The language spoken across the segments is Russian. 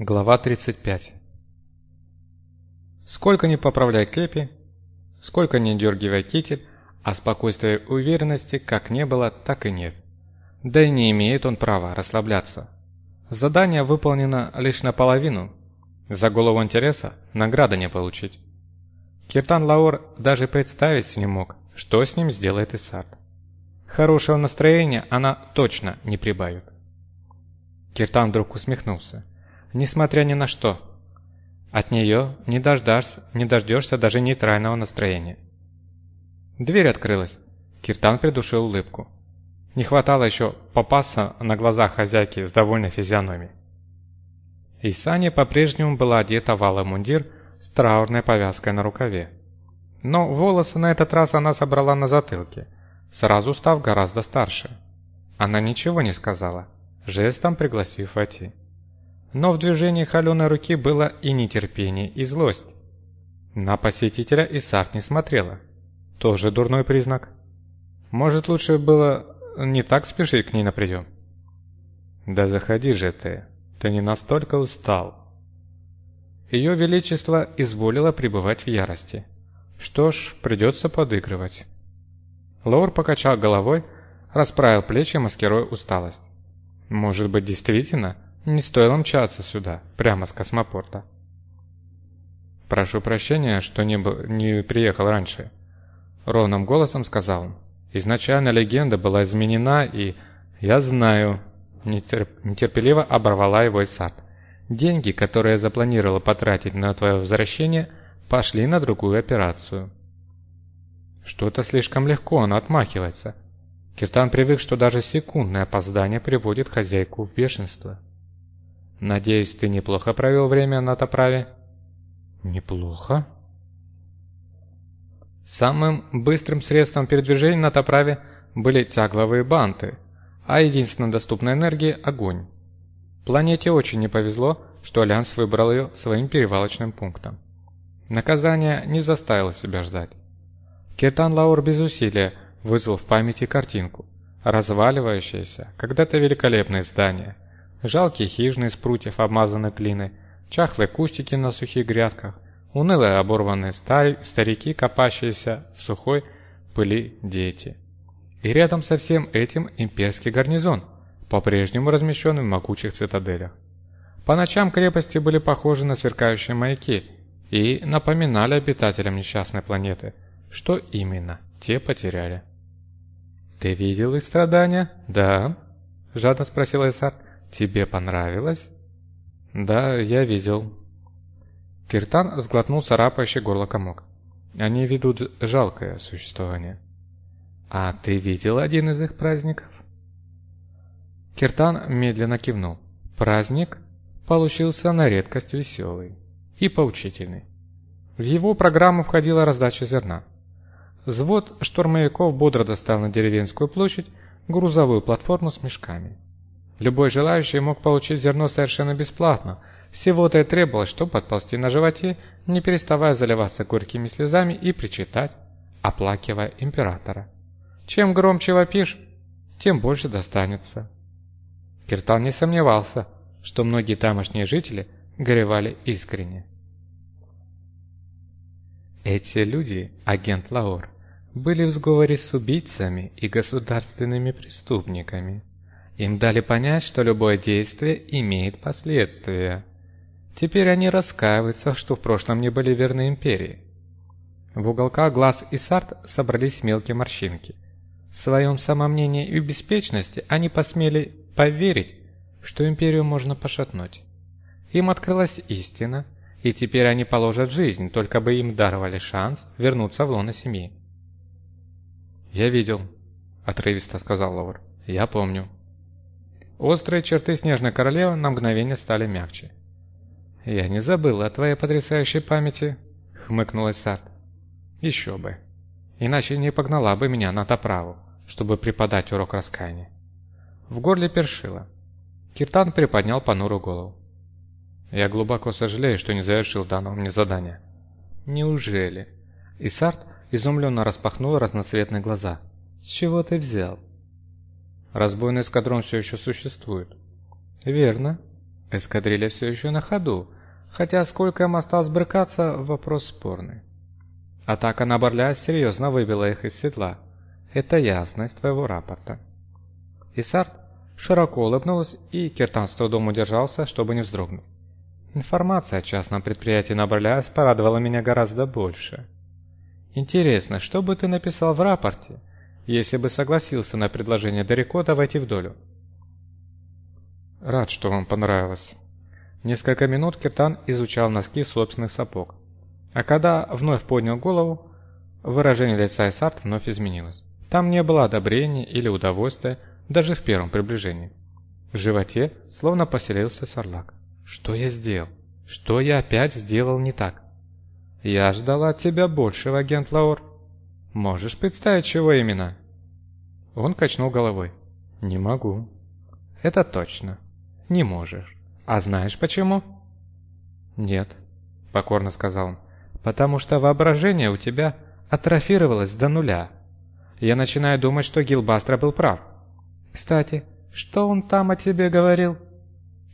Глава 35 Сколько ни поправляй кепи, сколько ни дергивай китель, а спокойствия и уверенности как не было, так и нет. Да и не имеет он права расслабляться. Задание выполнено лишь наполовину. За голову интереса награда не получить. Киртан Лаур даже представить не мог, что с ним сделает Исарт. Хорошего настроения она точно не прибавит. Киртан вдруг усмехнулся несмотря ни на что. От нее не дождашься, не дождешься даже нейтрального настроения. Дверь открылась. Киртан придушил улыбку. Не хватало еще попасться на глазах хозяйки с довольной физиономией. Исания по-прежнему была одета в алый мундир с траурной повязкой на рукаве. Но волосы на этот раз она собрала на затылке, сразу став гораздо старше. Она ничего не сказала, жестом пригласив войти. Но в движении холеной руки было и нетерпение, и злость. На посетителя Исарт не смотрела. Тоже дурной признак. Может, лучше было не так спешить к ней на прием? Да заходи же ты, ты не настолько устал. Ее Величество изволило пребывать в ярости. Что ж, придется подыгрывать. Лор покачал головой, расправил плечи, маскируя усталость. Может быть, действительно, не стоило мчаться сюда, прямо с космопорта. «Прошу прощения, что не, был, не приехал раньше», — ровным голосом сказал он. «Изначально легенда была изменена, и я знаю...» Нетерп... Нетерпеливо оборвала его Исат. «Деньги, которые я запланировала потратить на твое возвращение, пошли на другую операцию». Что-то слишком легко он отмахивается. Киртан привык, что даже секундное опоздание приводит хозяйку в бешенство. Надеюсь, ты неплохо провел время на Топраве? Неплохо. Самым быстрым средством передвижения на Топраве были тягловые банты, а единственной доступной энергией – огонь. Планете очень не повезло, что Альянс выбрал ее своим перевалочным пунктом. Наказание не заставило себя ждать. Кетан Лаур без усилия вызвал в памяти картинку. Разваливающееся, когда-то великолепное здание – жалкие хижины из прутьев обмазаны глиной, чахлые кустики на сухих грядках, унылые оборванные стари, старики, копающиеся в сухой пыли дети. И рядом со всем этим имперский гарнизон, по-прежнему размещенный в могучих цитаделях. По ночам крепости были похожи на сверкающие маяки и напоминали обитателям несчастной планеты, что именно те потеряли. «Ты видел их страдания?» «Да», — жадно спросил Эссар. «Тебе понравилось?» «Да, я видел». Киртан сглотнул царапающий горло комок. Они ведут жалкое существование. «А ты видел один из их праздников?» Киртан медленно кивнул. Праздник получился на редкость веселый и поучительный. В его программу входила раздача зерна. Взвод штурмовиков бодро достал на деревенскую площадь грузовую платформу с мешками. Любой желающий мог получить зерно совершенно бесплатно. Всего-то и требовалось, чтобы подползти на животе, не переставая заливаться горькими слезами и причитать, оплакивая императора. Чем громче вопишь, тем больше достанется. Киртал не сомневался, что многие тамошние жители горевали искренне. Эти люди, агент Лаур, были в сговоре с убийцами и государственными преступниками. Им дали понять, что любое действие имеет последствия. Теперь они раскаиваются, что в прошлом не были верны империи. В уголках глаз и сарт собрались мелкие морщинки. В своем самомнении и беспечности они посмели поверить, что империю можно пошатнуть. Им открылась истина, и теперь они положат жизнь, только бы им даровали шанс вернуться в лоно семьи. «Я видел», — отрывисто сказал Лаур. «Я помню». Острые черты Снежной Королевы на мгновение стали мягче. «Я не забыл о твоей потрясающей памяти», — хмыкнул Эссард. «Еще бы. Иначе не погнала бы меня на Топраву, чтобы преподать урок раскаяния». В горле першило. Киртан приподнял понурую голову. «Я глубоко сожалею, что не завершил данного мне задания». «Неужели?» Исарт изумленно распахнул разноцветные глаза. «С чего ты взял?» Разбойный эскадрон все еще существует. Верно. Эскадрилья все еще на ходу, хотя сколько им осталось брыкаться – вопрос спорный. Атака на Борля серьезно выбила их из седла. Это ясность твоего рапорта. Исарт широко улыбнулась, и Киртан с трудом удержался, чтобы не вздрогнуть. Информация о частном предприятии на Борляс порадовала меня гораздо больше. Интересно, что бы ты написал в рапорте, если бы согласился на предложение Дорикота войти в долю? Рад, что вам понравилось. Несколько минут Киртан изучал носки собственных сапог. А когда вновь поднял голову, выражение лица Исарт вновь изменилось. Там не было одобрения или удовольствия, даже в первом приближении. В животе словно поселился сарлак. Что я сделал? Что я опять сделал не так? Я ждала от тебя большего, агент Лаур. Можешь представить, чего именно? Он качнул головой. Не могу. Это точно. Не можешь. А знаешь почему? Нет, покорно сказал он. Потому что воображение у тебя атрофировалось до нуля. Я начинаю думать, что Гилбастра был прав. Кстати, что он там о тебе говорил?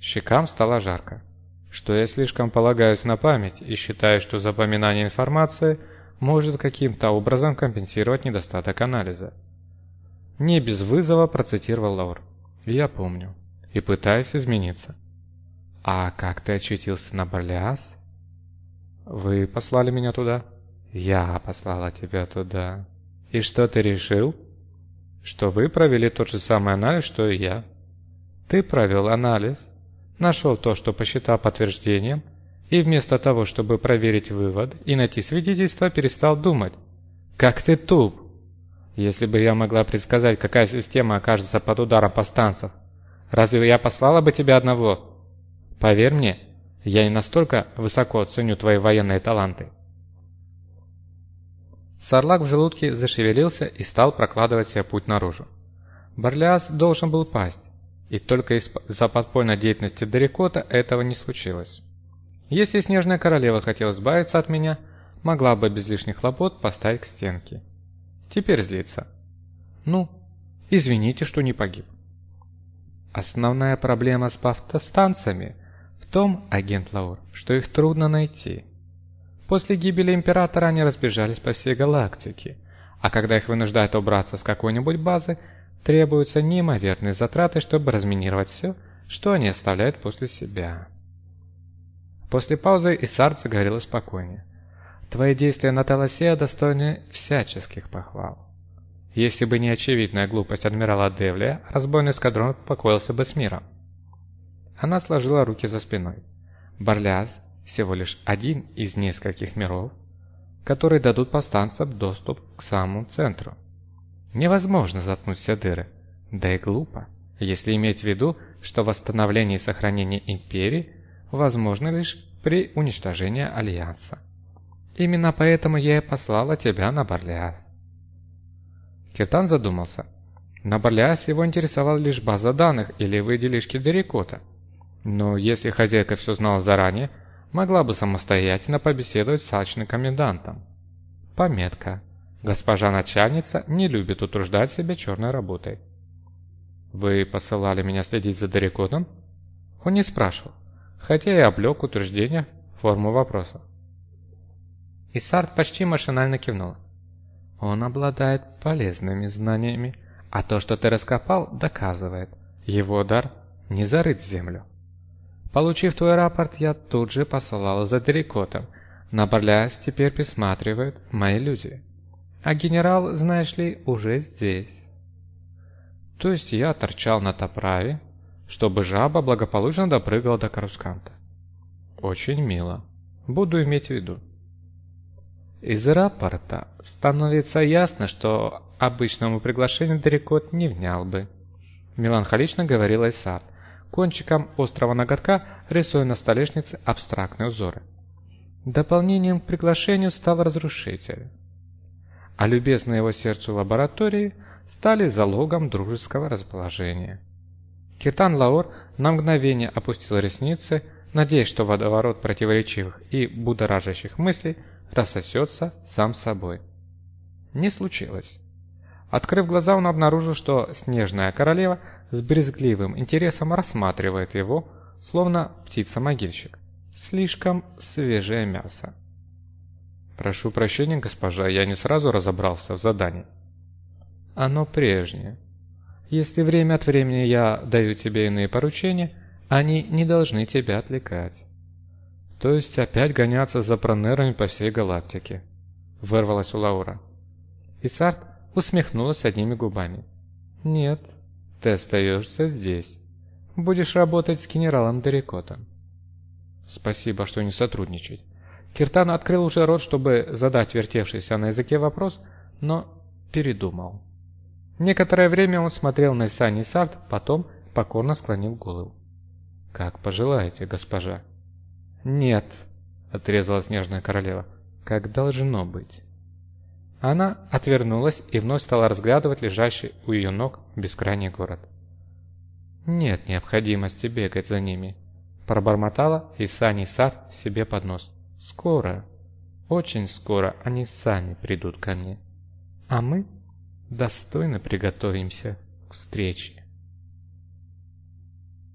Щекам стало жарко. Что я слишком полагаюсь на память и считаю, что запоминание информации может каким-то образом компенсировать недостаток анализа. Не без вызова процитировал Лаур. Я помню. И пытаюсь измениться. А как ты очутился на Барлиас? Вы послали меня туда? Я послала тебя туда. И что ты решил? Что вы провели тот же самый анализ, что и я. Ты провел анализ, нашел то, что посчитал подтверждением, и вместо того, чтобы проверить вывод и найти свидетельство, перестал думать. Как ты туп! Если бы я могла предсказать, какая система окажется под ударом повстанцев, разве я послала бы тебя одного? Поверь мне, я не настолько высоко ценю твои военные таланты. Сарлак в желудке зашевелился и стал прокладывать себе путь наружу. Барлиас должен был пасть, и только из-за подпольной деятельности Дерикота этого не случилось. Если Снежная Королева хотела избавиться от меня, могла бы без лишних хлопот поставить к стенке. Теперь злится. Ну, извините, что не погиб. Основная проблема с автостанциями в том, агент Лаур, что их трудно найти. После гибели Императора они разбежались по всей галактике, а когда их вынуждают убраться с какой-нибудь базы, Требуются неимоверные затраты, чтобы разминировать все, что они оставляют после себя. После паузы Исард заговорила спокойнее. Твои действия на Таласея достойны всяческих похвал. Если бы не очевидная глупость адмирала Девлия, разбойный эскадрон покоился бы с миром. Она сложила руки за спиной. Барляс всего лишь один из нескольких миров, которые дадут повстанцам доступ к самому центру. Невозможно заткнуть все дыры. Да и глупо, если иметь в виду, что восстановление и сохранение империи возможно лишь при уничтожении Альянса. Именно поэтому я и послала тебя на Барлиас. Киртан задумался. На Барлиас его интересовала лишь база данных или выделишки Дерикота. Но если хозяйка все знала заранее, могла бы самостоятельно побеседовать с алчным комендантом. Пометка. Госпожа начальница не любит утруждать себя черной работой. «Вы посылали меня следить за Дорикотом?» Он не спрашивал, хотя и облег утверждение форму вопроса. Исард почти машинально кивнул. «Он обладает полезными знаниями, а то, что ты раскопал, доказывает. Его дар не зарыт в землю. Получив твой рапорт, я тут же посылал за Дерикотом. Барляс теперь присматривают мои люди». А генерал, знаешь ли, уже здесь. То есть я торчал на топраве, чтобы жаба благополучно допрыгала до Карусканта. Очень мило. Буду иметь в виду. Из рапорта становится ясно, что обычному приглашению Дерекот не внял бы. Меланхолично говорил Айсад, кончиком острого ноготка рисуя на столешнице абстрактные узоры. Дополнением к приглашению стал разрушитель а любезные его сердцу лаборатории стали залогом дружеского расположения. Киртан Лаор на мгновение опустил ресницы, надеясь, что водоворот противоречивых и будоражащих мыслей рассосется сам собой. Не случилось. Открыв глаза, он обнаружил, что снежная королева с брезгливым интересом рассматривает его, словно птица-могильщик. Слишком свежее мясо. Прошу прощения, госпожа, я не сразу разобрался в задании. Оно прежнее. Если время от времени я даю тебе иные поручения, они не должны тебя отвлекать. То есть опять гоняться за пронерами по всей галактике. Вырвалась у Лаура. Исарт усмехнулась одними губами. Нет, ты остаешься здесь. Будешь работать с генералом Дерикотом. Спасибо, что не сотрудничать. Киртан открыл уже рот, чтобы задать вертевшийся на языке вопрос, но передумал. Некоторое время он смотрел на Исани Сарт, потом покорно склонил голову. «Как пожелаете, госпожа». «Нет», — отрезала снежная королева, — «как должно быть». Она отвернулась и вновь стала разглядывать лежащий у ее ног бескрайний город. «Нет необходимости бегать за ними», — пробормотала Исани Сарт себе под нос. «Скоро, очень скоро они сами придут ко мне, а мы достойно приготовимся к встрече.